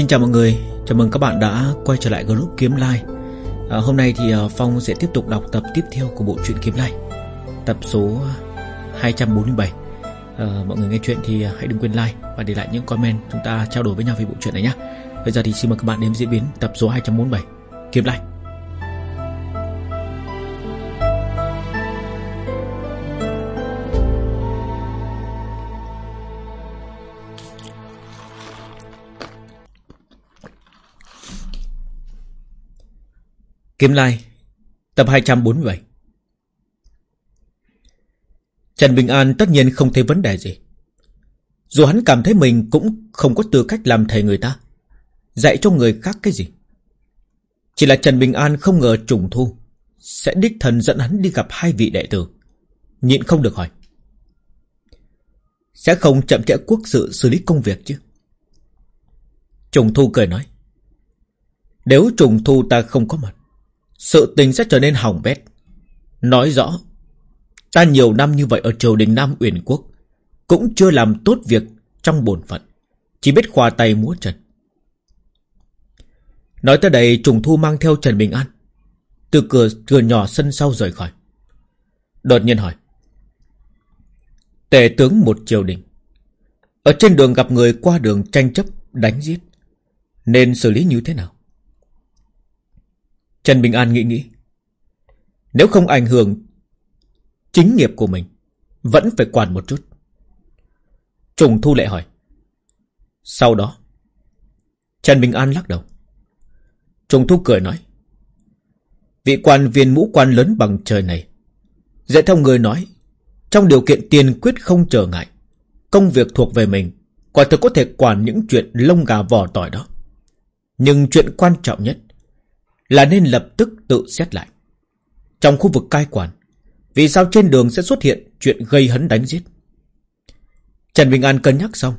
Xin chào mọi người, chào mừng các bạn đã quay trở lại group Kiếm Lai. À, Hôm nay thì à, Phong sẽ tiếp tục đọc tập tiếp theo của bộ truyện Kiếm Lai Tập số 247 à, Mọi người nghe chuyện thì à, hãy đừng quên like và để lại những comment Chúng ta trao đổi với nhau về bộ truyện này nhé Bây giờ thì xin mời các bạn đến diễn biến tập số 247 Kiếm Lai. Kiếm Lai, Tập 247 Trần Bình An tất nhiên không thấy vấn đề gì. Dù hắn cảm thấy mình cũng không có tư cách làm thầy người ta, Dạy cho người khác cái gì. Chỉ là Trần Bình An không ngờ trùng thu, Sẽ đích thần dẫn hắn đi gặp hai vị đệ tử, Nhịn không được hỏi. Sẽ không chậm trễ quốc sự xử lý công việc chứ? Trùng thu cười nói. Nếu trùng thu ta không có mặt sự tình sẽ trở nên hỏng bét. Nói rõ, ta nhiều năm như vậy ở triều đình Nam Uyển Quốc, cũng chưa làm tốt việc trong bổn phận, chỉ biết khoa tay múa chân. Nói tới đây, Trùng Thu mang theo Trần Bình An, từ cửa cửa nhỏ sân sau rời khỏi. Đột nhiên hỏi, Tể tướng một triều đình, ở trên đường gặp người qua đường tranh chấp, đánh giết, nên xử lý như thế nào? Trần Bình An nghĩ nghĩ. Nếu không ảnh hưởng chính nghiệp của mình, vẫn phải quản một chút. Trùng Thu lệ hỏi. Sau đó, Trần Bình An lắc đầu. Trùng Thu cười nói. Vị quan viên mũ quan lớn bằng trời này, dễ theo người nói, trong điều kiện tiền quyết không trở ngại, công việc thuộc về mình, quả thực có thể quản những chuyện lông gà vỏ tỏi đó. Nhưng chuyện quan trọng nhất là nên lập tức tự xét lại. Trong khu vực cai quản, vì sao trên đường sẽ xuất hiện chuyện gây hấn đánh giết? Trần Bình An cân nhắc xong,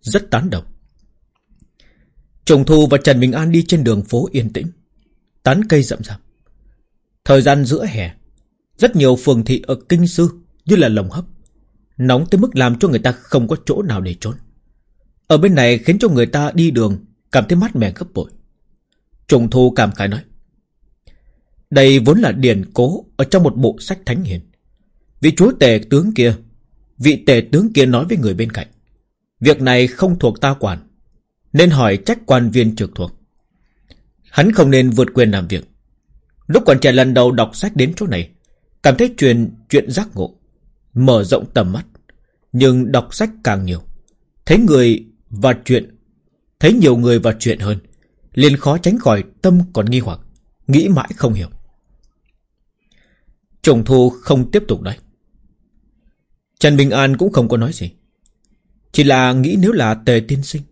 rất tán đồng. Trùng Thu và Trần Bình An đi trên đường phố yên tĩnh, tán cây rậm rạp. Thời gian giữa hè, rất nhiều phường thị ở Kinh Sư như là lồng hấp, nóng tới mức làm cho người ta không có chỗ nào để trốn. Ở bên này khiến cho người ta đi đường cảm thấy mát mẻ gấp bội. Trùng Thu cảm khái nói. Đây vốn là điển cố ở trong một bộ sách thánh hiền. Vị chúa tể tướng kia, vị tể tướng kia nói với người bên cạnh. Việc này không thuộc ta quản, nên hỏi trách quan viên trực thuộc. Hắn không nên vượt quyền làm việc. Lúc còn trẻ lần đầu đọc sách đến chỗ này, cảm thấy truyền chuyện giác ngộ, mở rộng tầm mắt. Nhưng đọc sách càng nhiều, thấy người và chuyện, thấy nhiều người và chuyện hơn, liền khó tránh khỏi tâm còn nghi hoặc, nghĩ mãi không hiểu. Trùng thu không tiếp tục nói. Trần Bình An cũng không có nói gì. Chỉ là nghĩ nếu là tề tiên sinh,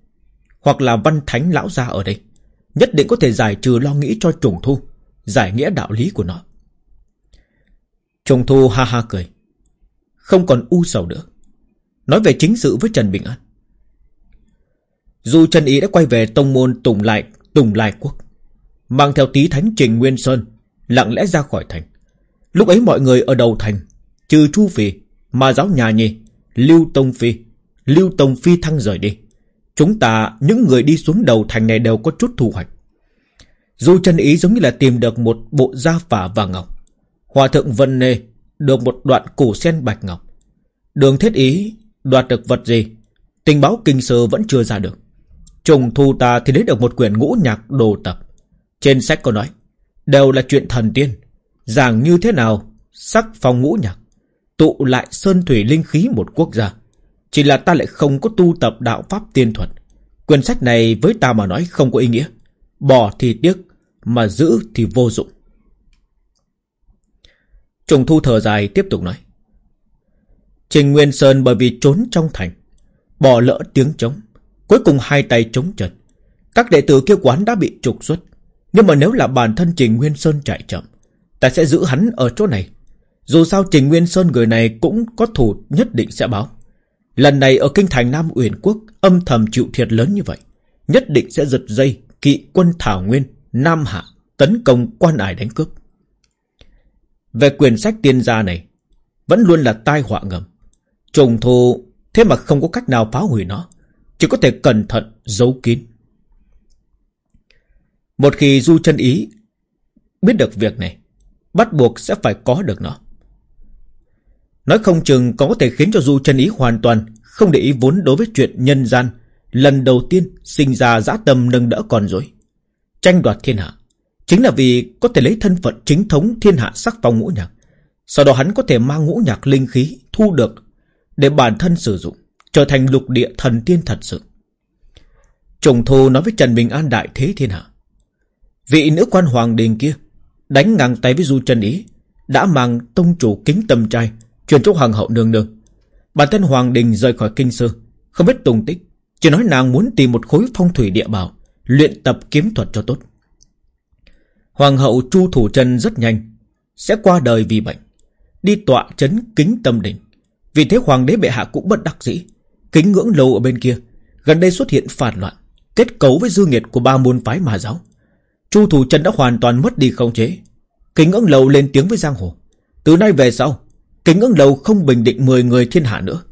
hoặc là văn thánh lão gia ở đây, nhất định có thể giải trừ lo nghĩ cho trùng thu, giải nghĩa đạo lý của nó. Trùng thu ha ha cười. Không còn u sầu nữa. Nói về chính sự với Trần Bình An. Dù Trần Ý đã quay về tông môn Tùng Lại Tùng Lai Quốc, Mang theo tí thánh Trình Nguyên Sơn, Lặng lẽ ra khỏi thành. Lúc ấy mọi người ở đầu thành, Trừ Chu Phi Mà giáo nhà nhi Lưu Tông Phi, Lưu Tông Phi thăng rời đi. Chúng ta, những người đi xuống đầu thành này đều có chút thu hoạch. Dù chân ý giống như là tìm được một bộ da phả và ngọc, Hòa thượng Vân Nê Được một đoạn cổ sen bạch ngọc. Đường thiết ý Đoạt được vật gì, Tình báo kinh sơ vẫn chưa ra được. Trùng thu ta thì lấy được một quyển ngũ nhạc đồ tập. Trên sách có nói, đều là chuyện thần tiên. Giảng như thế nào, sắc phong ngũ nhạc, tụ lại sơn thủy linh khí một quốc gia. Chỉ là ta lại không có tu tập đạo pháp tiên thuật. Quyển sách này với ta mà nói không có ý nghĩa. Bỏ thì tiếc, mà giữ thì vô dụng. Trùng thu thở dài tiếp tục nói. Trình Nguyên Sơn bởi vì trốn trong thành, bỏ lỡ tiếng trống, Cuối cùng hai tay chống chật. Các đệ tử kia quán đã bị trục xuất. Nhưng mà nếu là bản thân Trình Nguyên Sơn chạy chậm, Ta sẽ giữ hắn ở chỗ này. Dù sao Trình Nguyên Sơn người này Cũng có thủ nhất định sẽ báo. Lần này ở kinh thành Nam Uyển Quốc, Âm thầm chịu thiệt lớn như vậy, Nhất định sẽ giật dây Kỵ quân Thảo Nguyên, Nam Hạ, Tấn công quan ải đánh cướp. Về quyền sách tiên gia này, Vẫn luôn là tai họa ngầm. Trùng thù Thế mà không có cách nào phá hủy nó chỉ có thể cẩn thận giấu kín Một khi Du chân ý biết được việc này, bắt buộc sẽ phải có được nó. Nói không chừng có thể khiến cho Du chân ý hoàn toàn không để ý vốn đối với chuyện nhân gian, lần đầu tiên sinh ra dã tâm nâng đỡ con rồi. Tranh đoạt thiên hạ, chính là vì có thể lấy thân phận chính thống thiên hạ sắc phong ngũ nhạc. Sau đó hắn có thể mang ngũ nhạc linh khí thu được để bản thân sử dụng, trở thành lục địa thần tiên thật sự. Trùng Thu nói với Trần Bình An đại thế thiên hạ. Vị nữ quan hoàng đình kia đánh ngang tay với Du Trần Ý đã mang tông chủ kính tâm trai truyền cho hoàng hậu nương nương. Bản thân hoàng đình rời khỏi kinh sư, không biết tung tích, chỉ nói nàng muốn tìm một khối phong thủy địa bảo, luyện tập kiếm thuật cho tốt. Hoàng hậu Chu Thủ trần rất nhanh sẽ qua đời vì bệnh, đi tọa chấn kính tâm đỉnh. Vì thế hoàng đế bệ hạ cũng bất đắc dĩ, kính ngưỡng lâu ở bên kia, gần đây xuất hiện phản loạn, kết cấu với dư nghiệt của ba môn phái mà giáo. Chu Thủ trần đã hoàn toàn mất đi không chế, kính ngưỡng lâu lên tiếng với giang hồ. Từ nay về sau, kính ngưỡng lâu không bình định 10 người thiên hạ nữa.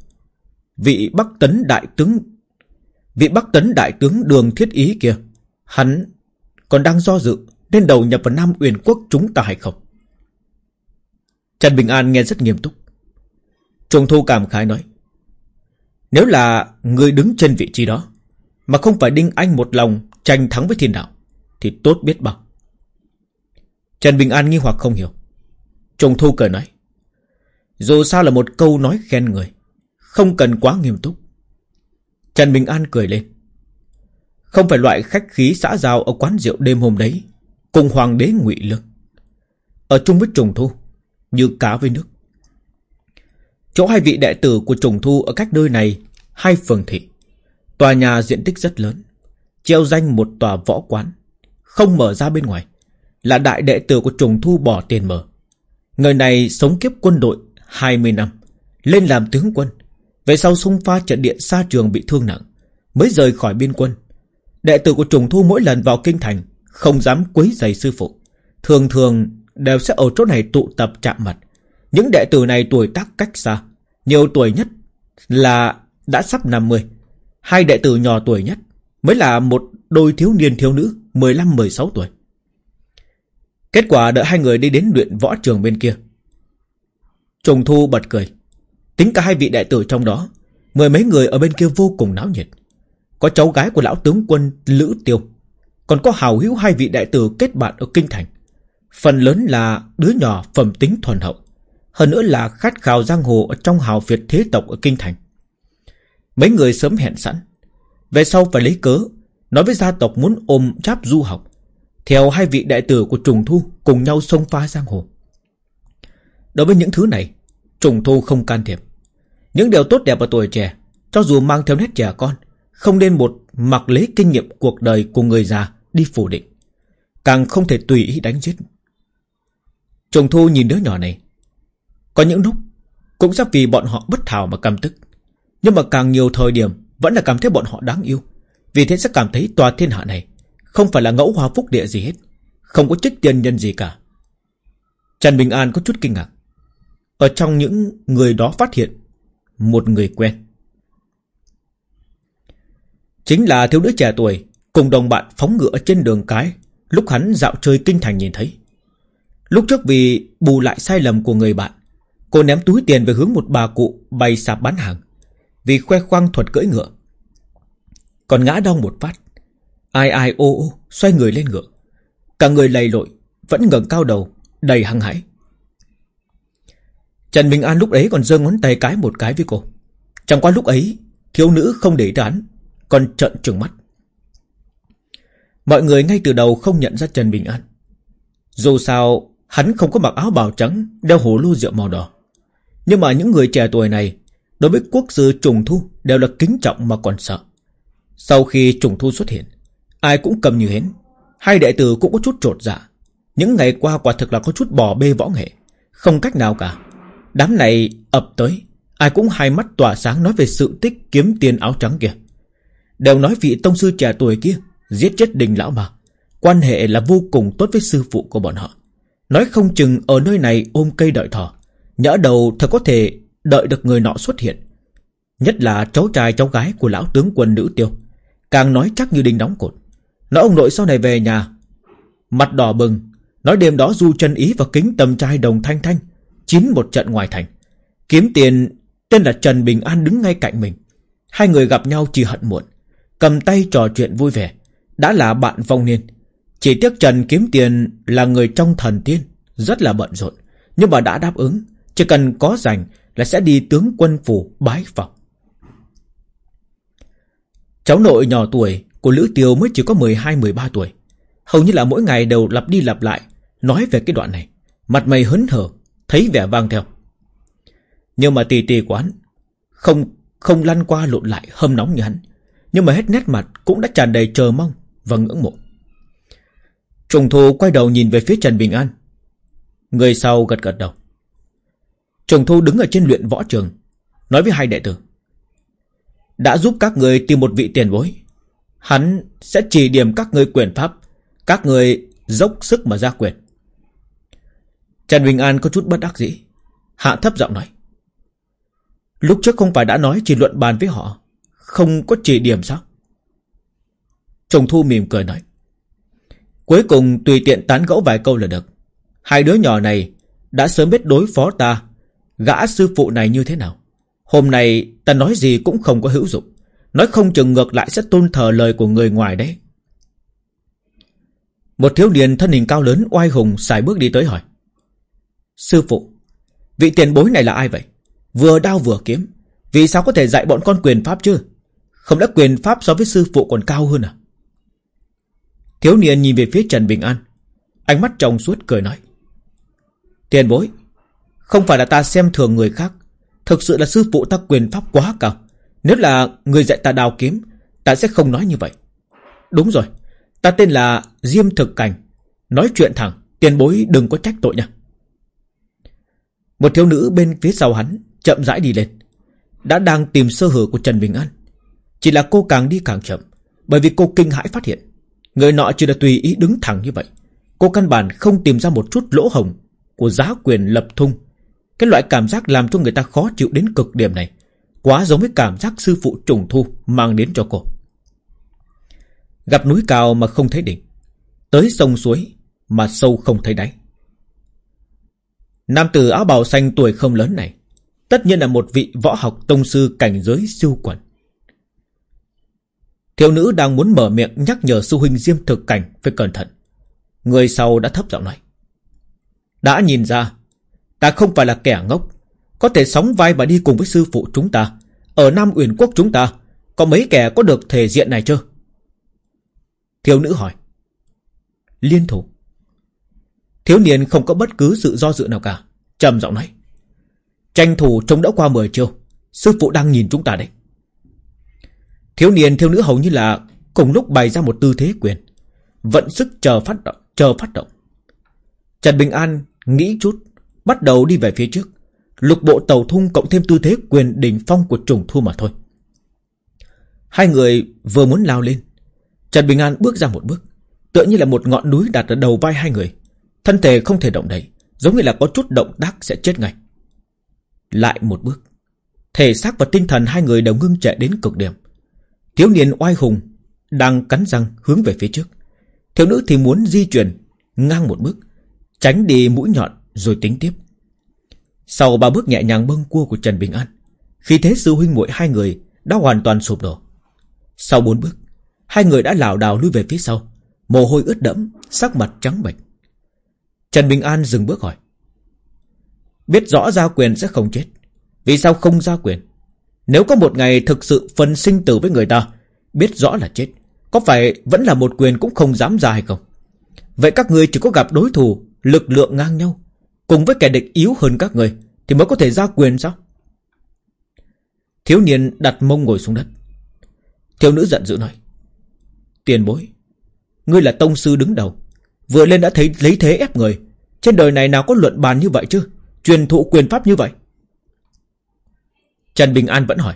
Vị Bắc Tấn đại tướng Vị Bắc Tấn đại tướng Đường Thiết Ý kia, hắn còn đang do dự nên đầu nhập vào Nam Uyển Quốc chúng ta hay không? Trần Bình An nghe rất nghiêm túc. Trùng Thu cảm khái nói. Nếu là người đứng trên vị trí đó, mà không phải Đinh Anh một lòng tranh thắng với thiên đạo, thì tốt biết bao. Trần Bình An nghi hoặc không hiểu. Trùng Thu cười nói. Dù sao là một câu nói khen người, không cần quá nghiêm túc. Trần Bình An cười lên. Không phải loại khách khí xã giao ở quán rượu đêm hôm đấy, cùng hoàng đế ngụy lương. Ở chung với trùng thu, như cá với nước. Chỗ hai vị đệ tử của trùng thu ở cách nơi này, hai phường thị. Tòa nhà diện tích rất lớn, treo danh một tòa võ quán, không mở ra bên ngoài. Là đại đệ tử của trùng thu bỏ tiền mở. Người này sống kiếp quân đội 20 năm, lên làm tướng quân. Về sau xung pha trận địa xa trường bị thương nặng, mới rời khỏi biên quân. Đệ tử của trùng thu mỗi lần vào kinh thành, không dám quấy giày sư phụ. Thường thường đều sẽ ở chỗ này tụ tập chạm mặt. Những đệ tử này tuổi tác cách xa, nhiều tuổi nhất là đã sắp 50. Hai đệ tử nhỏ tuổi nhất mới là một đôi thiếu niên thiếu nữ 15-16 tuổi. Kết quả đợi hai người đi đến luyện võ trường bên kia. Trùng Thu bật cười. Tính cả hai vị đệ tử trong đó, mười mấy người ở bên kia vô cùng náo nhiệt. Có cháu gái của lão tướng quân Lữ Tiêu, còn có hào hữu hai vị đệ tử kết bạn ở Kinh Thành. Phần lớn là đứa nhỏ phẩm tính thuần hậu, hơn nữa là khát khao giang hồ ở trong hào Việt thế tộc ở Kinh Thành. Mấy người sớm hẹn sẵn, về sau phải lấy cớ, nói với gia tộc muốn ôm cháp du học, theo hai vị đại tử của Trùng Thu cùng nhau xông pha giang hồ. Đối với những thứ này, Trùng Thu không can thiệp. Những điều tốt đẹp ở tuổi trẻ, cho dù mang theo nét trẻ con, không nên một mặc lấy kinh nghiệm cuộc đời của người già đi phủ định. Càng không thể tùy ý đánh giết. Trùng Thu nhìn đứa nhỏ này. Có những lúc cũng sẽ vì bọn họ bất thảo mà căm tức. Nhưng mà càng nhiều thời điểm vẫn là cảm thấy bọn họ đáng yêu. Vì thế sẽ cảm thấy tòa thiên hạ này không phải là ngẫu hoa phúc địa gì hết. Không có trích tiền nhân gì cả. Trần Bình An có chút kinh ngạc. Ở trong những người đó phát hiện một người quen. Chính là thiếu nữ trẻ tuổi cùng đồng bạn phóng ngựa trên đường cái lúc hắn dạo chơi kinh thành nhìn thấy. Lúc trước vì bù lại sai lầm của người bạn, cô ném túi tiền về hướng một bà cụ bày sạp bán hàng. Vì khoe khoang thuật cưỡi ngựa. Còn ngã đau một phát. Ai ai ô ô xoay người lên ngựa. Cả người lầy lội, vẫn ngẩng cao đầu, đầy hăng hãi. Trần Bình An lúc ấy còn giơ ngón tay cái một cái với cô. Chẳng qua lúc ấy, thiếu nữ không để đoán, còn trợn trừng mắt. Mọi người ngay từ đầu không nhận ra Trần Bình An. Dù sao, hắn không có mặc áo bào trắng, đeo hồ lô rượu màu đỏ. Nhưng mà những người trẻ tuổi này, đối với quốc sư trùng thu đều là kính trọng mà còn sợ. Sau khi trùng thu xuất hiện, ai cũng cầm như hến. Hai đệ tử cũng có chút trột dạ. Những ngày qua quả thực là có chút bỏ bê võ nghệ. Không cách nào cả. Đám này ập tới, ai cũng hai mắt tỏa sáng nói về sự tích kiếm tiền áo trắng kia. Đều nói vị tông sư trẻ tuổi kia giết chết đình lão mà. Quan hệ là vô cùng tốt với sư phụ của bọn họ. Nói không chừng ở nơi này ôm cây đợi thỏ. Nhỡ đầu thật có thể đợi được người nọ xuất hiện. Nhất là cháu trai, cháu gái của lão tướng quân nữ tiêu. Càng nói chắc như đinh đóng cột. Nói ông nội sau này về nhà. Mặt đỏ bừng. Nói đêm đó du chân ý và kính tầm trai đồng thanh thanh. Chín một trận ngoài thành. Kiếm tiền, tên là Trần Bình An đứng ngay cạnh mình. Hai người gặp nhau chỉ hận muộn. Cầm tay trò chuyện vui vẻ. Đã là bạn vong niên. Chỉ tiếc Trần kiếm tiền là người trong thần tiên. Rất là bận rộn. Nhưng mà đã đáp ứng. Chỉ cần có rảnh là sẽ đi tướng quân phủ bái phòng. Cháu nội nhỏ tuổi của Lữ Tiêu mới chỉ có 12-13 tuổi. Hầu như là mỗi ngày đều lặp đi lặp lại, Nói về cái đoạn này. Mặt mày hớn hở, Thấy vẻ vang theo. Nhưng mà tì tì của hắn Không không lăn qua lộn lại, hâm nóng như hắn. Nhưng mà hết nét mặt Cũng đã tràn đầy chờ mong và ngưỡng mộ. Trùng thu quay đầu nhìn về phía Trần Bình An. Người sau gật gật đầu. Trường thu đứng ở trên luyện võ trường, Nói với hai đệ tử. Đã giúp các người tìm một vị tiền bối, Hắn sẽ chỉ điểm các người quyền pháp, Các người dốc sức mà ra quyền. Trần Bình An có chút bất đắc dĩ, Hạ thấp giọng nói. Lúc trước không phải đã nói chỉ luận bàn với họ, Không có chỉ điểm sao? Trùng Thu mỉm cười nói. Cuối cùng tùy tiện tán gẫu vài câu là được. Hai đứa nhỏ này Đã sớm biết đối phó ta Gã sư phụ này như thế nào? Hôm nay, ta nói gì cũng không có hữu dụng. Nói không chừng ngược lại sẽ tôn thờ lời của người ngoài đấy. Một thiếu niên thân hình cao lớn, oai hùng, xài bước đi tới hỏi. Sư phụ, Vị tiền bối này là ai vậy? Vừa đao vừa kiếm. Vì sao có thể dạy bọn con quyền pháp chứ? Không đã quyền pháp so với sư phụ còn cao hơn à? Thiếu niên nhìn về phía Trần Bình An. Ánh mắt trong suốt cười nói. Tiền bối không phải là ta xem thường người khác. Thực sự là sư phụ ta quyền pháp quá cao Nếu là người dạy ta đào kiếm, Ta sẽ không nói như vậy. Đúng rồi, Ta tên là Diêm Thực Cảnh. Nói chuyện thẳng, Tiền bối đừng có trách tội nha. Một thiếu nữ bên phía sau hắn Chậm rãi đi lên. Đã đang tìm sơ hở của Trần Bình An. Chỉ là cô càng đi càng chậm, Bởi vì cô kinh hãi phát hiện. Người nọ chỉ là tùy ý đứng thẳng như vậy. Cô căn bản không tìm ra một chút lỗ hồng Của giá quyền lập thung. Cái loại cảm giác làm cho người ta khó chịu đến cực điểm này. Quá giống với cảm giác sư phụ trùng thu Mang đến cho cô. Gặp núi cao mà không thấy đỉnh. Tới sông suối Mà sâu không thấy đáy. Nam tử áo bào xanh tuổi không lớn này Tất nhiên là một vị võ học tông sư cảnh giới siêu quẩn Thiếu nữ đang muốn mở miệng nhắc nhở sư huynh Diêm thực cảnh phải cẩn thận. Người sau đã thấp giọng nói. Đã nhìn ra, ta không phải là kẻ ngốc. Có thể sóng vai và đi cùng với sư phụ chúng ta. Ở Nam Uyển Quốc chúng ta, có mấy kẻ có được thể diện này chưa? Thiếu nữ hỏi. Liên thủ. Thiếu niên không có bất cứ sự do dự nào cả. trầm giọng nói. Tranh thủ trông đã qua mười chiêu. Sư phụ đang nhìn chúng ta đấy. Thiếu niên thiếu nữ hầu như là cùng lúc bày ra một tư thế quyền. Vận sức chờ phát động, chờ phát động. Trần Bình An nghĩ chút, bắt đầu đi về phía trước. Lục bộ tàu thung cộng thêm tư thế quyền đỉnh phong của trùng thu mà thôi. Hai người vừa muốn lao lên. Trần Bình An bước ra một bước. Tựa như là một ngọn núi đặt ở đầu vai hai người. Thân thể không thể động đậy. Giống như là có chút động tác sẽ chết ngay. Lại một bước. Thể xác và tinh thần hai người đều ngưng trệ đến cực điểm. Thiếu niên oai hùng Đang cắn răng hướng về phía trước Thiếu nữ thì muốn di chuyển Ngang một bước, Tránh đi mũi nhọn rồi tính tiếp. Sau ba bước nhẹ nhàng bâng cua của Trần Bình An, Khi thế sư huynh muội hai người Đã hoàn toàn sụp đổ. Sau bốn bước, Hai người đã lảo đảo lui về phía sau, Mồ hôi ướt đẫm, Sắc mặt trắng bệch. Trần Bình An dừng bước hỏi, Biết rõ gia quyền sẽ không chết, Vì sao không gia quyền? Nếu có một ngày thực sự phân sinh tử với người ta, Biết rõ là chết, Có phải vẫn là một quyền cũng không dám ra hay không? Vậy các người chỉ có gặp đối thủ, Lực lượng ngang nhau Cùng với kẻ địch yếu hơn các người, Thì mới có thể ra quyền sao Thiếu niên đặt mông ngồi xuống đất Thiếu nữ giận dữ nói, Tiền bối, Ngươi là tông sư đứng đầu, Vừa lên đã thấy, lấy thế ép người Trên đời này nào có luận bàn như vậy chứ Truyền thụ quyền pháp như vậy Trần Bình An vẫn hỏi.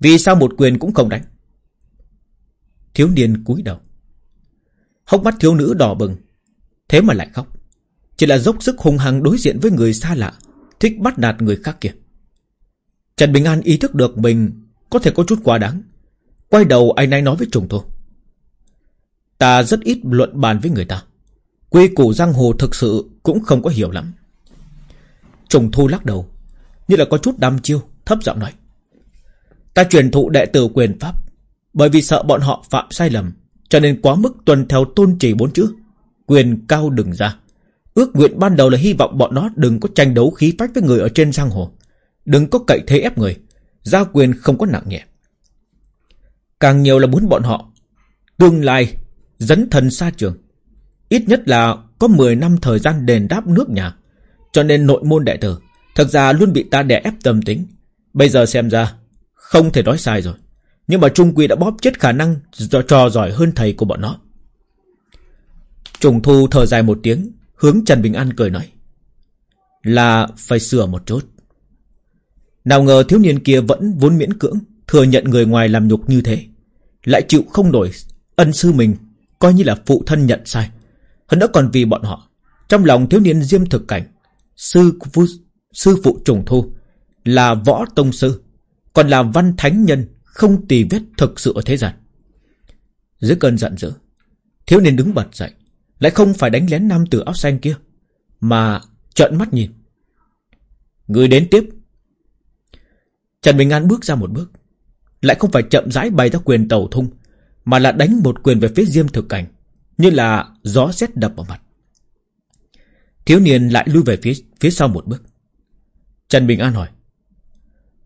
Vì sao một quyền cũng không đánh? Thiếu niên cúi đầu. Hốc mắt thiếu nữ đỏ bừng. Thế mà lại khóc. Chỉ là dốc sức hung hăng đối diện với người xa lạ. Thích bắt nạt người khác kia. Trần Bình An ý thức được mình có thể có chút quá đáng. Quay đầu anh ấy nói với trùng thu. Ta rất ít luận bàn với người ta Quy củ giang hồ thực sự Cũng không có hiểu lắm Trùng thu lắc đầu, Như là có chút đam chiêu, Thấp giọng nói Ta truyền thụ đệ tử quyền pháp, Bởi vì sợ bọn họ phạm sai lầm, Cho nên quá mức tuân theo tôn trì bốn chữ, Quyền cao đừng ra Ước nguyện ban đầu là hy vọng bọn nó đừng có tranh đấu khí phách với người ở trên giang hồ. Đừng có cậy thế ép người. Gia quyền không có nặng nhẹ. Càng nhiều là muốn bọn họ Tương lai Dấn thần xa trường. Ít nhất là có 10 năm thời gian đền đáp nước nhà. Cho nên nội môn đệ tử, Thật ra luôn bị ta đè ép tâm tính. Bây giờ xem ra, Không thể nói sai rồi. Nhưng mà Trung Quy đã bóp chết khả năng Trò giỏi hơn thầy của bọn nó. Trùng Thu thở dài một tiếng Hướng Trần Bình An cười nói, Là phải sửa một chút. Nào ngờ thiếu niên kia vẫn vốn miễn cưỡng, Thừa nhận người ngoài làm nhục như thế, Lại chịu không nổi Ân sư mình, Coi như là phụ thân nhận sai. Hơn nữa còn vì bọn họ, Trong lòng thiếu niên diêm thực cảnh, Sư sư phụ trùng thu, Là võ tông sư, Còn là văn thánh nhân, Không tì vết thực sự ở thế gian. Dưới cơn giận dữ, Thiếu niên đứng bật dậy lại không phải đánh lén nam tử áo xanh kia, Mà trợn mắt nhìn. Người đến tiếp. Trần Bình An bước ra một bước. Lại không phải chậm rãi bày ra quyền tàu thung, Mà là đánh một quyền về phía diêm thực cảnh, Như là gió rét đập vào mặt. Thiếu niên lại lui về phía phía sau một bước. Trần Bình An hỏi,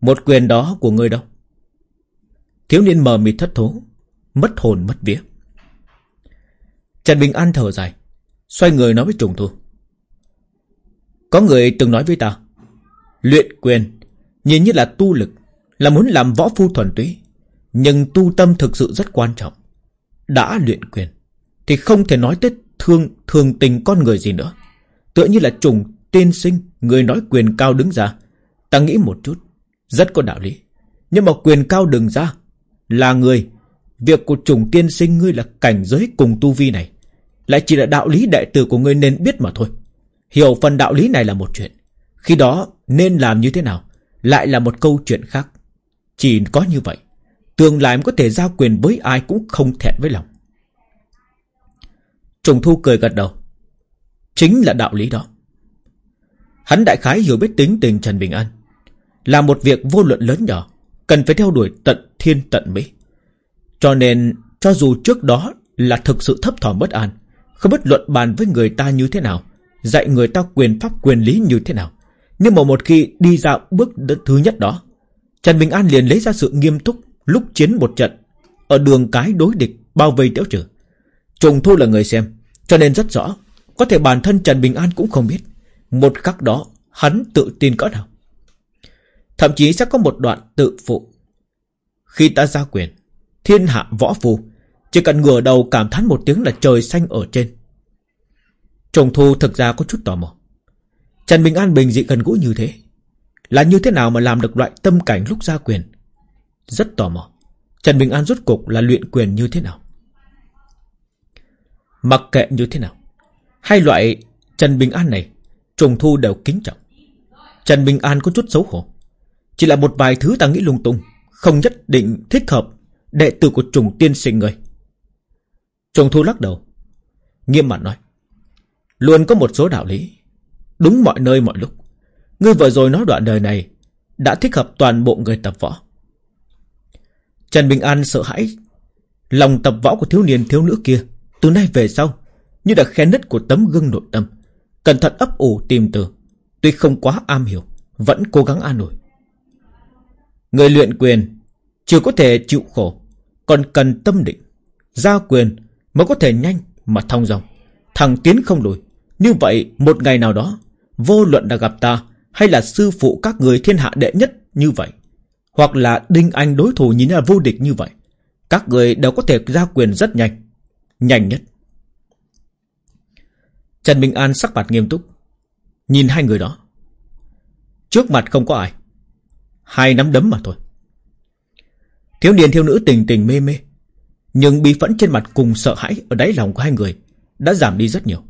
Một quyền đó của ngươi đâu? Thiếu niên mờ mịt thất thố, Mất hồn mất vía. Trần Bình An thở dài, Xoay người nói với Trùng Thu Có người từng nói với ta, Luyện quyền Nhìn như là tu lực, Là muốn làm võ phu thuần túy, Nhưng tu tâm thực sự rất quan trọng. Đã luyện quyền Thì không thể nói tới thương, thường tình con người gì nữa. Tựa như là trùng, tiên sinh, Người nói quyền cao đứng ra. Ta nghĩ một chút, Rất có đạo lý. Nhưng mà quyền cao đừng ra Là người, Việc của trùng tiên sinh ngươi là cảnh giới cùng tu vi này. Lại chỉ là đạo lý đệ tử của ngươi nên biết mà thôi. Hiểu phần đạo lý này là một chuyện. Khi đó, nên làm như thế nào? Lại là một câu chuyện khác. Chỉ có như vậy, Tương lai có thể giao quyền với ai cũng không thẹn với lòng. Trùng thu cười gật đầu. Chính là đạo lý đó. Hắn đại khái hiểu biết tính tình Trần Bình An. Là một việc vô luận lớn nhỏ, Cần phải theo đuổi tận thiên tận mỹ. Cho nên, Cho dù trước đó là thực sự thấp thỏm bất an không biết luận bàn với người ta như thế nào, Dạy người ta quyền pháp, quyền lý như thế nào. Nhưng mà một khi đi ra bước thứ nhất đó, Trần Bình An liền lấy ra sự nghiêm túc Lúc chiến một trận Ở đường cái đối địch bao vây tiểu trừ. Trùng thu là người xem, Cho nên rất rõ, Có thể bản thân Trần Bình An cũng không biết. Một khắc đó, Hắn tự tin cỡ nào. Thậm chí sẽ có một đoạn tự phụ. Khi ta ra quyền, Thiên hạ võ phù chỉ cần ngửa đầu cảm thán một tiếng là trời xanh ở trên. Trùng thu thực ra có chút tò mò. Trần Bình An bình dị gần gũi như thế. Là như thế nào mà làm được loại tâm cảnh lúc ra quyền? Rất tò mò. Trần Bình An rốt cục là luyện quyền như thế nào? Mặc kệ như thế nào. Hai loại Trần Bình An này Trùng Thu đều kính trọng. Trần Bình An có chút xấu hổ. Chỉ là một vài thứ ta nghĩ lung tung, không nhất định thích hợp đệ tử của trùng tiên sinh người. Trùng Thu lắc đầu. Nghiêm mặt nói. Luôn có một số đạo lý. Đúng mọi nơi mọi lúc. Ngươi vừa rồi nói đoạn đời này đã thích hợp toàn bộ người tập võ. Trần Bình An sợ hãi, lòng tập võ của thiếu niên thiếu nữ kia từ nay về sau như đã khe nứt của tấm gương nội tâm, Cẩn thận ấp ủ tìm từ, Tuy không quá am hiểu, Vẫn cố gắng an ủi Người luyện quyền Chưa có thể chịu khổ, Còn cần tâm định, Gia quyền mới có thể nhanh mà thong dong. Thằng tiến không lùi. Như vậy, một ngày nào đó, Vô luận đã gặp ta Hay là sư phụ các người thiên hạ đệ nhất như vậy, Hoặc là đinh anh đối thủ nhìn là vô địch như vậy, Các người đều có thể ra quyền rất nhanh Nhanh nhất. Trần Bình An sắc mặt nghiêm túc, Nhìn hai người đó. Trước mặt không có ai, Hai nắm đấm mà thôi. Thiếu niên thiếu nữ tình tình mê mê nhưng bí phẫn trên mặt cùng sợ hãi Ở đáy lòng của hai người Đã giảm đi rất nhiều.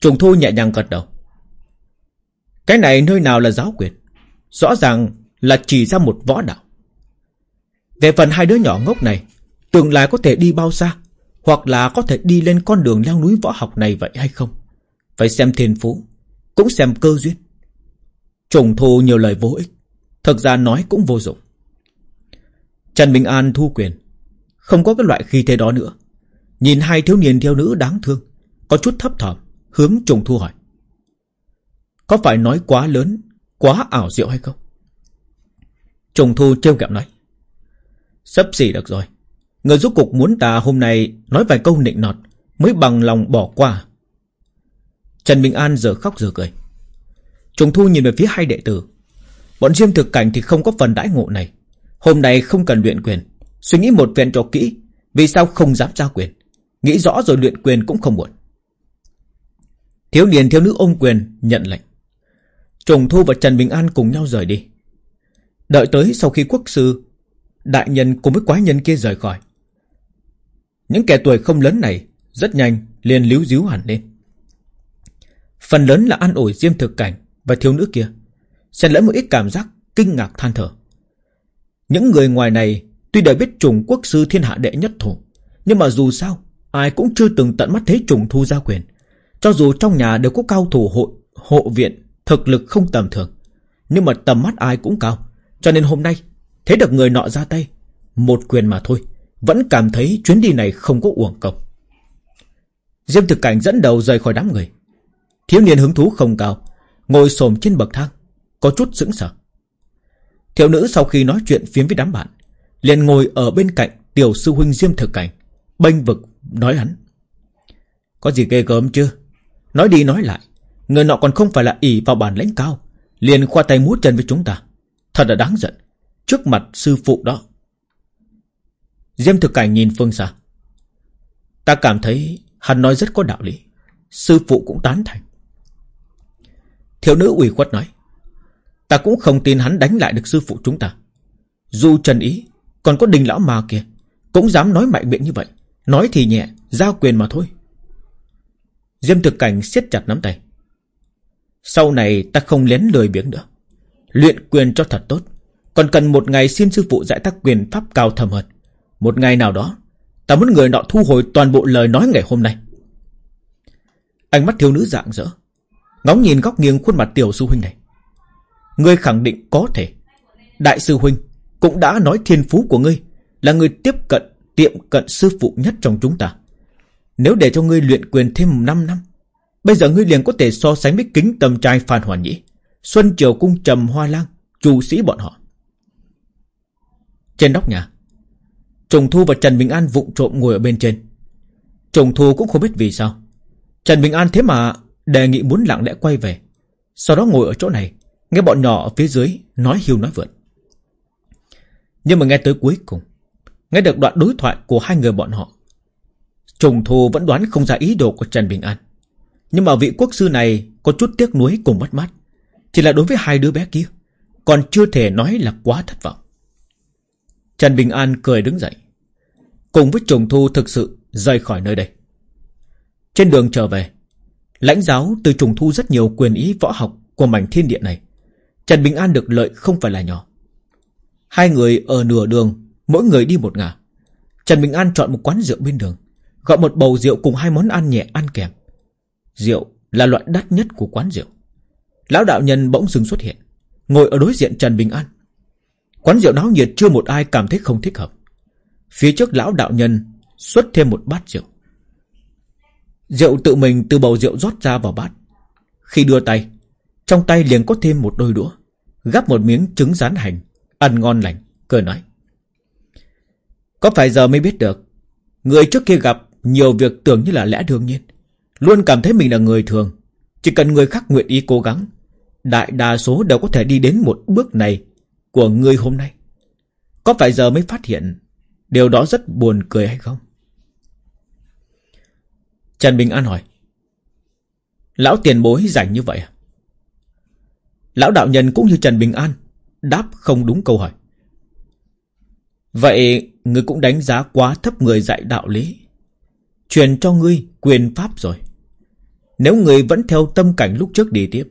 Trùng thu nhẹ nhàng gật đầu. Cái này nơi nào là giáo quyền? Rõ ràng là chỉ ra một võ đạo. Về phần hai đứa nhỏ ngốc này, Tương lai có thể đi bao xa, Hoặc là có thể đi lên con đường leo núi võ học này vậy hay không? Phải xem thiên phú, Cũng xem cơ duyên. Trùng thu nhiều lời vô ích, Thực ra nói cũng vô dụng. Trần Bình An thu quyền. Không có cái loại khí thế đó nữa. Nhìn hai thiếu niên thiếu nữ đáng thương, Có chút thấp thỏm, Hướng trùng thu hỏi. Có phải nói quá lớn, Quá ảo diệu hay không? Trùng thu trêu kẹo nói. Sắp xỉ được rồi. Người giúp cục muốn ta hôm nay Nói vài câu nịnh nọt Mới bằng lòng bỏ qua. Trần Bình An giờ khóc giờ cười. Trùng thu nhìn về phía hai đệ tử. Bọn Diêm thực cảnh thì không có phần đãi ngộ này. Hôm nay không cần luyện quyền. Suy nghĩ một phen cho kỹ, Vì sao không dám ra quyền? Nghĩ rõ rồi luyện quyền cũng không muộn. Thiếu niên, thiếu nữ ôm quyền, Nhận lệnh. Trùng Thu và Trần Bình An cùng nhau rời đi. Đợi tới sau khi quốc sư, Đại nhân cùng với quái nhân kia rời khỏi. Những kẻ tuổi không lớn này Rất nhanh liền líu díu hẳn lên. Phần lớn là ăn ủi diêm thực cảnh Và thiếu nữ kia, Xen lẫn một ít cảm giác kinh ngạc than thở. Những người ngoài này Tuy đã biết trùng quốc sư thiên hạ đệ nhất thủ Nhưng mà dù sao Ai cũng chưa từng tận mắt thấy trùng thu gia quyền. Cho dù trong nhà đều có cao thủ hộ, hộ viện Thực lực không tầm thường Nhưng mà tầm mắt ai cũng cao. Cho nên hôm nay Thấy được người nọ ra tay Một quyền mà thôi Vẫn cảm thấy chuyến đi này không có uổng công. Diêm thực cảnh dẫn đầu rời khỏi đám người. Thiếu niên hứng thú không cao Ngồi xổm trên bậc thang Có chút sững sờ. Thiếu nữ sau khi nói chuyện phiếm với đám bạn liền ngồi ở bên cạnh tiểu sư huynh Diêm thực cảnh, bênh vực nói hắn. Có gì ghê gớm chưa Nói đi nói lại, Người nọ còn không phải là ỷ vào bản lãnh cao, Liền khoa tay múa chân với chúng ta. Thật là đáng giận, Trước mặt sư phụ đó. Diêm thực cảnh nhìn phương xa. Ta cảm thấy hắn nói rất có đạo lý, Sư phụ cũng tán thành. Thiếu nữ ủy khuất nói, Ta cũng không tin hắn đánh lại được sư phụ chúng ta. Dù trần ý còn có đình lão mà kìa Cũng dám nói mạnh miệng như vậy. Nói thì nhẹ Giao quyền mà thôi. Diêm thực cảnh siết chặt nắm tay. Sau này ta không lén lười biếng nữa. Luyện quyền cho thật tốt. Còn cần một ngày xin sư phụ dạy tác quyền pháp cao thầm hơn. Một ngày nào đó, Ta muốn người nọ thu hồi toàn bộ lời nói ngày hôm nay. Ánh mắt thiếu nữ dạng dỡ Ngóng nhìn góc nghiêng khuôn mặt tiểu sư huynh này. Ngươi khẳng định có thể. Đại sư huynh cũng đã nói thiên phú của ngươi, Là người tiếp cận, tiệm cận sư phụ nhất trong chúng ta. Nếu để cho ngươi luyện quyền thêm 5 năm, Bây giờ ngươi liền có thể so sánh với kính tầm trai Phan Hoàn Nhĩ, Xuân Triều Cung Trầm Hoa Lang Chủ sĩ bọn họ. Trên nóc nhà, Trùng Thu và Trần Bình An vụng trộm ngồi ở bên trên. Trùng Thu cũng không biết vì sao. Trần Bình An thế mà Đề nghị muốn lặng lẽ quay về, Sau đó ngồi ở chỗ này, Nghe bọn nhỏ ở phía dưới nói hiu nói vượn. Nhưng mà nghe tới cuối cùng, Nghe được đoạn đối thoại của hai người bọn họ, Trùng Thu vẫn đoán không ra ý đồ của Trần Bình An Nhưng mà vị quốc sư này Có chút tiếc nuối cùng mất mát Chỉ là đối với hai đứa bé kia, Còn chưa thể nói là quá thất vọng Trần Bình An cười đứng dậy, Cùng với Trùng Thu thực sự rời khỏi nơi đây Trên đường trở về, Lãnh giáo từ trùng thu rất nhiều quyền ý võ học của mảnh thiên địa này. Trần Bình An được lợi không phải là nhỏ. Hai người ở nửa đường, mỗi người đi một ngả. Trần Bình An chọn một quán rượu bên đường, gọi một bầu rượu cùng hai món ăn nhẹ ăn kèm. Rượu là loại đắt nhất của quán rượu. Lão đạo nhân bỗng dưng xuất hiện, ngồi ở đối diện Trần Bình An. Quán rượu náo nhiệt chưa một ai cảm thấy không thích hợp. Phía trước lão đạo nhân xuất thêm một bát rượu. Rượu tự mình từ bầu rượu rót ra vào bát. Khi đưa tay, trong tay liền có thêm một đôi đũa, gắp một miếng trứng rán hành, ăn ngon lành, cười nói. Có phải giờ mới biết được, người trước kia gặp nhiều việc tưởng như là lẽ đương nhiên, luôn cảm thấy mình là người thường, chỉ cần người khác nguyện ý cố gắng, đại đa số đều có thể đi đến một bước này của người hôm nay. Có phải giờ mới phát hiện điều đó rất buồn cười hay không? Trần Bình An hỏi. Lão tiền bối rảnh như vậy à? Lão đạo nhân cũng như Trần Bình An đáp không đúng câu hỏi. Vậy ngươi cũng đánh giá quá thấp người dạy đạo lý. Truyền cho ngươi quyền pháp rồi. Nếu ngươi vẫn theo tâm cảnh lúc trước đi tiếp,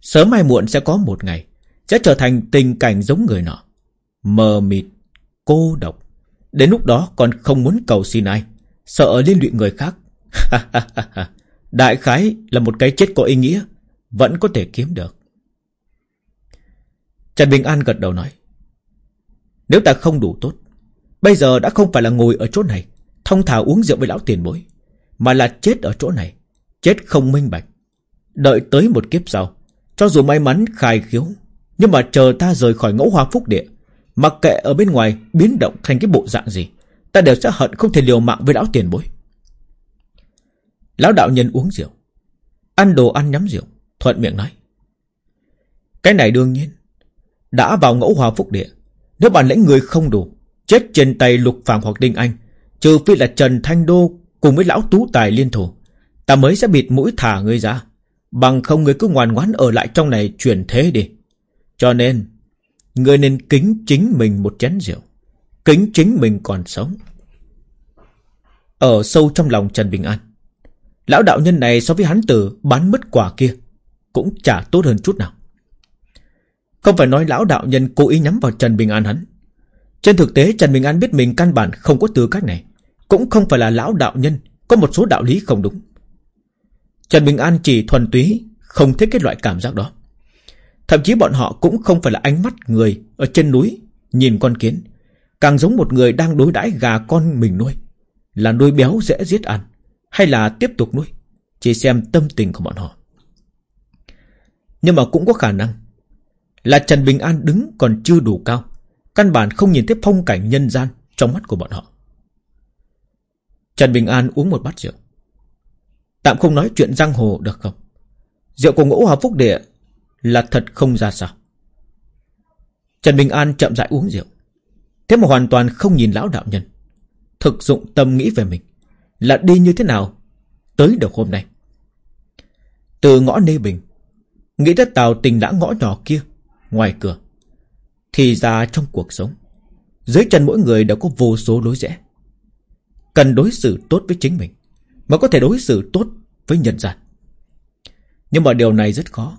sớm hay muộn sẽ có một ngày, sẽ trở thành tình cảnh giống người nọ. Mờ mịt, cô độc. Đến lúc đó còn không muốn cầu xin ai, Sợ liên lụy người khác Đại khái là một cái chết có ý nghĩa Vẫn có thể kiếm được Trần Bình An gật đầu nói, Nếu ta không đủ tốt, Bây giờ đã không phải là ngồi ở chỗ này Thông thả uống rượu với lão tiền bối, Mà là chết ở chỗ này, Chết không minh bạch. Đợi tới một kiếp sau, Cho dù may mắn khai khiếu, Nhưng mà chờ ta rời khỏi ngẫu hoa phúc địa, Mặc kệ ở bên ngoài biến động thành cái bộ dạng gì, Ta đều sẽ hận không thể liều mạng với lão tiền bối. Lão đạo nhân uống rượu, Ăn đồ ăn nhắm rượu, Thuận miệng nói, Cái này đương nhiên đã vào ngẫu hòa phúc địa. Nếu bản lĩnh người không đủ, Chết trên tay lục phàm hoặc đinh anh, Trừ phi là Trần Thanh Đô Cùng với lão tú tài liên thủ, Ta mới sẽ bịt mũi thả ngươi ra. Bằng không ngươi cứ ngoan ngoãn ở lại trong này chuyển thế đi. Cho nên, Ngươi nên kính chính mình một chén rượu, Kính chính mình còn sống. Ở sâu trong lòng Trần Bình An, Lão đạo nhân này so với hắn tử bán mất quả kia Cũng chả tốt hơn chút nào. Không phải nói lão đạo nhân cố ý nhắm vào Trần Bình An hắn. Trên thực tế, Trần Bình An biết mình căn bản không có tư cách này. Cũng không phải là lão đạo nhân, Có một số đạo lý không đúng. Trần Bình An chỉ thuần túy Không thích cái loại cảm giác đó. Thậm chí bọn họ cũng không phải là ánh mắt người Ở trên núi Nhìn con kiến. Càng giống một người đang đối đãi gà con mình nuôi. Là nuôi béo dễ giết ăn, hay là tiếp tục nuôi. Chỉ xem tâm tình của bọn họ. Nhưng mà cũng có khả năng là Trần Bình An đứng còn chưa đủ cao, Căn bản không nhìn thấy phong cảnh nhân gian Trong mắt của bọn họ. Trần Bình An uống một bát rượu. Tạm không nói chuyện giang hồ được không? Rượu của ngũ hòa phúc địa Là thật không ra sao. Trần Bình An chậm rãi uống rượu. Thế mà hoàn toàn không nhìn lão đạo nhân. Thực dụng tâm nghĩ về mình là đi như thế nào Tới được hôm nay. Từ ngõ Nê Bình, Nghĩ tới tàu tình đã ngõ nhỏ kia Ngoài cửa, Thì ra trong cuộc sống, Dưới chân mỗi người đều có vô số lối rẽ. Cần đối xử tốt với chính mình Mà có thể đối xử tốt với nhân gian. Nhưng mà điều này rất khó.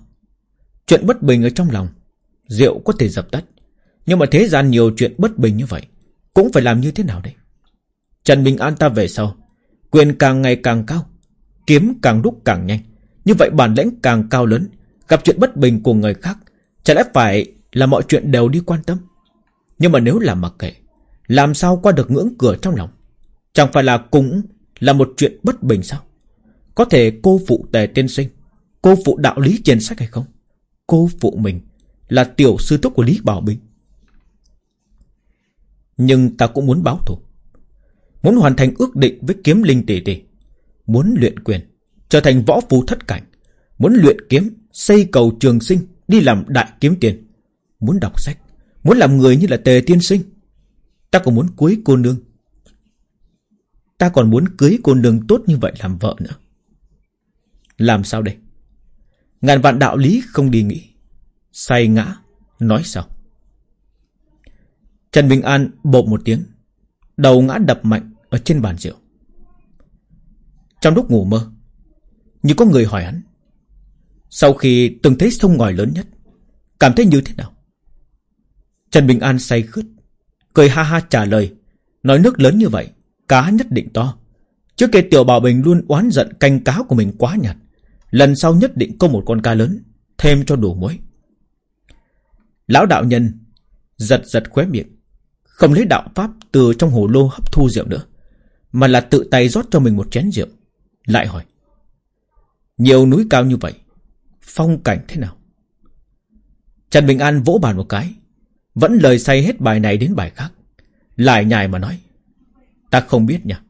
Chuyện bất bình ở trong lòng, Rượu có thể dập tắt. Nhưng mà thế gian nhiều chuyện bất bình như vậy, Cũng phải làm như thế nào đây? Trần Bình An ta về sau, Quyền càng ngày càng cao, Kiếm càng lúc càng nhanh. Như vậy bản lĩnh càng cao lớn, Gặp chuyện bất bình của người khác Chả lẽ phải là mọi chuyện đều đi quan tâm? Nhưng mà nếu là mặc kệ, Làm sao qua được ngưỡng cửa trong lòng? Chẳng phải là cũng là một chuyện bất bình sao? Có thể cô phụ tề tiên sinh, Cô phụ đạo lý trên sách hay không? Cô phụ mình Là tiểu sư thúc của Lý Bảo Bình. Nhưng ta cũng muốn báo thù, Muốn hoàn thành ước định với kiếm linh tỷ tỷ, Muốn luyện quyền Trở thành võ phu thất cảnh, Muốn luyện kiếm, Xây cầu trường sinh Đi làm đại kiếm tiền. Muốn đọc sách. Muốn làm người như là tề tiên sinh. Ta còn muốn cưới cô nương. Ta còn muốn cưới cô nương tốt như vậy làm vợ nữa. Làm sao đây? Ngàn vạn đạo lý không đi nghĩ Say ngã, Nói sao Trần Bình An bột một tiếng. Đầu ngã đập mạnh Ở trên bàn rượu. Trong lúc ngủ mơ, Như có người hỏi hắn sau khi từng thấy sông ngòi lớn nhất, Cảm thấy như thế nào? Trần Bình An say khướt, Cười ha ha trả lời, Nói nước lớn như vậy, Cá nhất định to. Trước kia Tiểu Bảo Bình luôn oán giận canh cá của mình quá nhạt. Lần sau nhất định có một con cá lớn, Thêm cho đủ muối. Lão đạo nhân Giật giật khóe miệng, không lấy đạo pháp từ trong hồ lô hấp thu rượu nữa, Mà là tự tay rót cho mình một chén rượu, Lại hỏi, Nhiều núi cao như vậy Phong cảnh thế nào? Trần Bình An vỗ bàn một cái, Vẫn lời say hết bài này đến bài khác, Lại nhài mà nói, Ta không biết nha,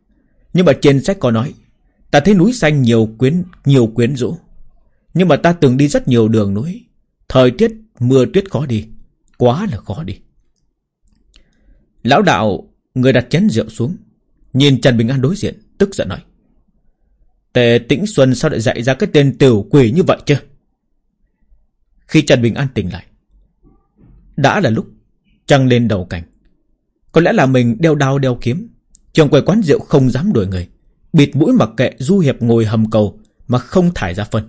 Nhưng mà trên sách có nói, Ta thấy núi xanh nhiều quyến nhiều quyến rũ, Nhưng mà ta từng đi rất nhiều đường núi, Thời tiết mưa tuyết khó đi, Quá là khó đi. Lão đạo, Người đặt chén rượu xuống, Nhìn Trần Bình An đối diện, Tức giận nói, Tề Tĩnh Xuân sao lại dạy ra cái tên tiểu quỷ như vậy chứ? Khi Trần Bình An tỉnh lại, Đã là lúc Trăng lên đầu cảnh Có lẽ là mình đeo đao đeo kiếm, Trường quầy quán rượu không dám đuổi người, Bịt mũi mặc kệ Du Hiệp ngồi hầm cầu Mà không thải ra phân.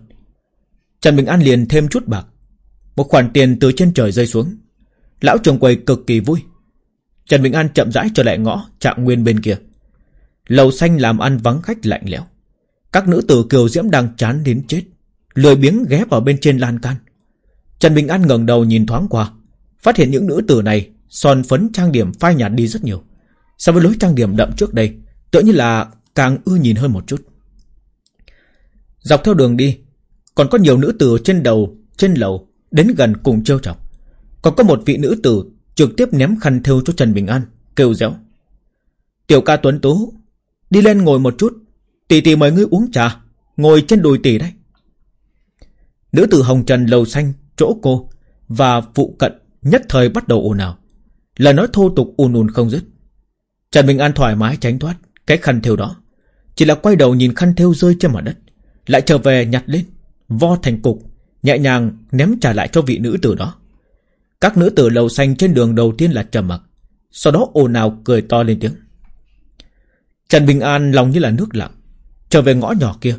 Trần Bình An liền thêm chút bạc, Một khoản tiền từ trên trời rơi xuống. Lão trường quầy cực kỳ vui. Trần Bình An chậm rãi trở lại ngõ trạng nguyên bên kia. Lầu xanh làm ăn vắng khách lạnh lẽo. Các nữ tử kiều diễm đang chán đến chết, Lười biếng ghé vào bên trên lan can. Trần Bình An ngẩng đầu nhìn thoáng qua, Phát hiện những nữ tử này Son phấn trang điểm phai nhạt đi rất nhiều. So với lối trang điểm đậm trước đây, Tựa như là càng ưa nhìn hơn một chút. Dọc theo đường đi, Còn có nhiều nữ tử trên đầu, Trên lầu, Đến gần cùng trêu chọc. Còn có một vị nữ tử Trực tiếp ném khăn thêu cho Trần Bình An, Kêu réo Tiểu ca Tuấn Tú, Đi lên ngồi một chút, Tỷ tỷ mời ngươi uống trà, Ngồi trên đùi tỷ đấy. Nữ tử Hồng Trần lầu xanh Chỗ cô Và phụ cận nhất thời bắt đầu ồn ào. Lời nói thô tục ùn ùn không dứt. Trần Bình An thoải mái tránh thoát Cái khăn thêu đó. Chỉ là quay đầu nhìn khăn thêu rơi trên mặt đất, Lại trở về nhặt lên, Vo thành cục, Nhẹ nhàng ném trả lại cho vị nữ tử đó. Các nữ tử lầu xanh trên đường đầu tiên là trầm mặc, Sau đó ồn ào cười to lên tiếng. Trần Bình An lòng như là nước lặng, Trở về ngõ nhỏ kia,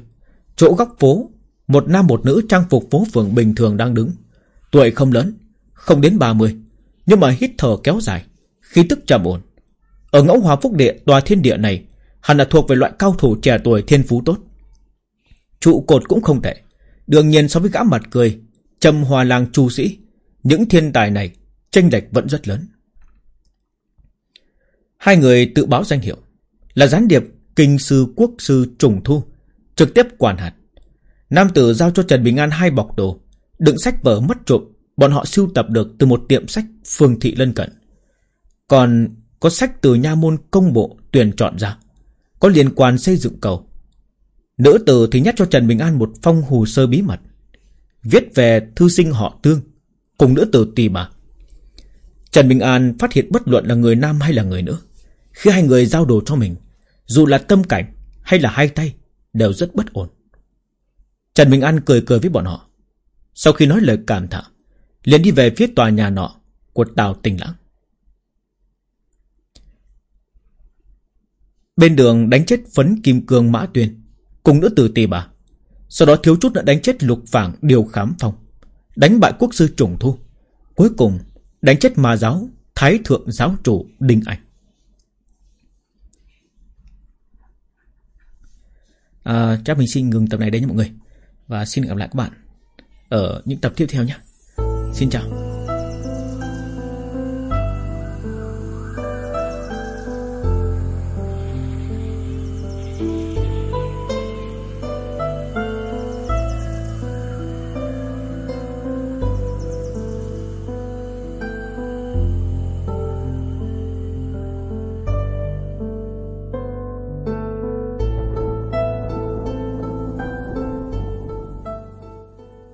Chỗ góc phố, Một nam một nữ trang phục phố phường bình thường đang đứng. Tuổi không lớn, Không đến 30 Nhưng mà hít thở kéo dài, Khí tức trầm ổn. Ở ngẫu hòa phúc địa, tòa thiên địa này Hẳn là thuộc về loại cao thủ trẻ tuổi thiên phú tốt. Trụ cột cũng không tệ, Đương nhiên so với gã mặt cười, Trầm hòa làng chu sĩ, Những thiên tài này tranh lệch vẫn rất lớn. Hai người tự báo danh hiệu Là gián điệp, kinh sư, quốc sư, trùng thu, Trực tiếp quản hạt. Nam tử giao cho Trần Bình An hai bọc đồ Đựng sách vở mất trộm, Bọn họ sưu tập được từ một tiệm sách phường thị lân cận. Còn có sách từ nha môn công bộ tuyển chọn ra, Có liên quan xây dựng cầu. Nữ tử thì nhắc cho Trần Bình An một phong hồ sơ bí mật, Viết về thư sinh họ tương, Cùng nữ tử tì bà. Trần Bình An phát hiện bất luận là người nam hay là người nữ, Khi hai người giao đồ cho mình, Dù là tâm cảnh hay là hai tay, Đều rất bất ổn. Trần Bình An cười cười với bọn họ. Sau khi nói lời cảm tạ liền đi về phía tòa nhà nọ Của Tào Tình Lãng. Bên đường đánh chết phấn kim cương mã tuyên Cùng nữ tử tì bà. Sau đó thiếu chút đã đánh chết lục phảng điều khám phong Đánh bại quốc sư trùng thu Cuối cùng đánh chết ma giáo Thái thượng giáo chủ Đinh Ảnh à, Chắc mình xin ngừng tập này đấy nha mọi người Và xin gặp lại các bạn. Ở những tập tiếp theo nhé. Xin chào.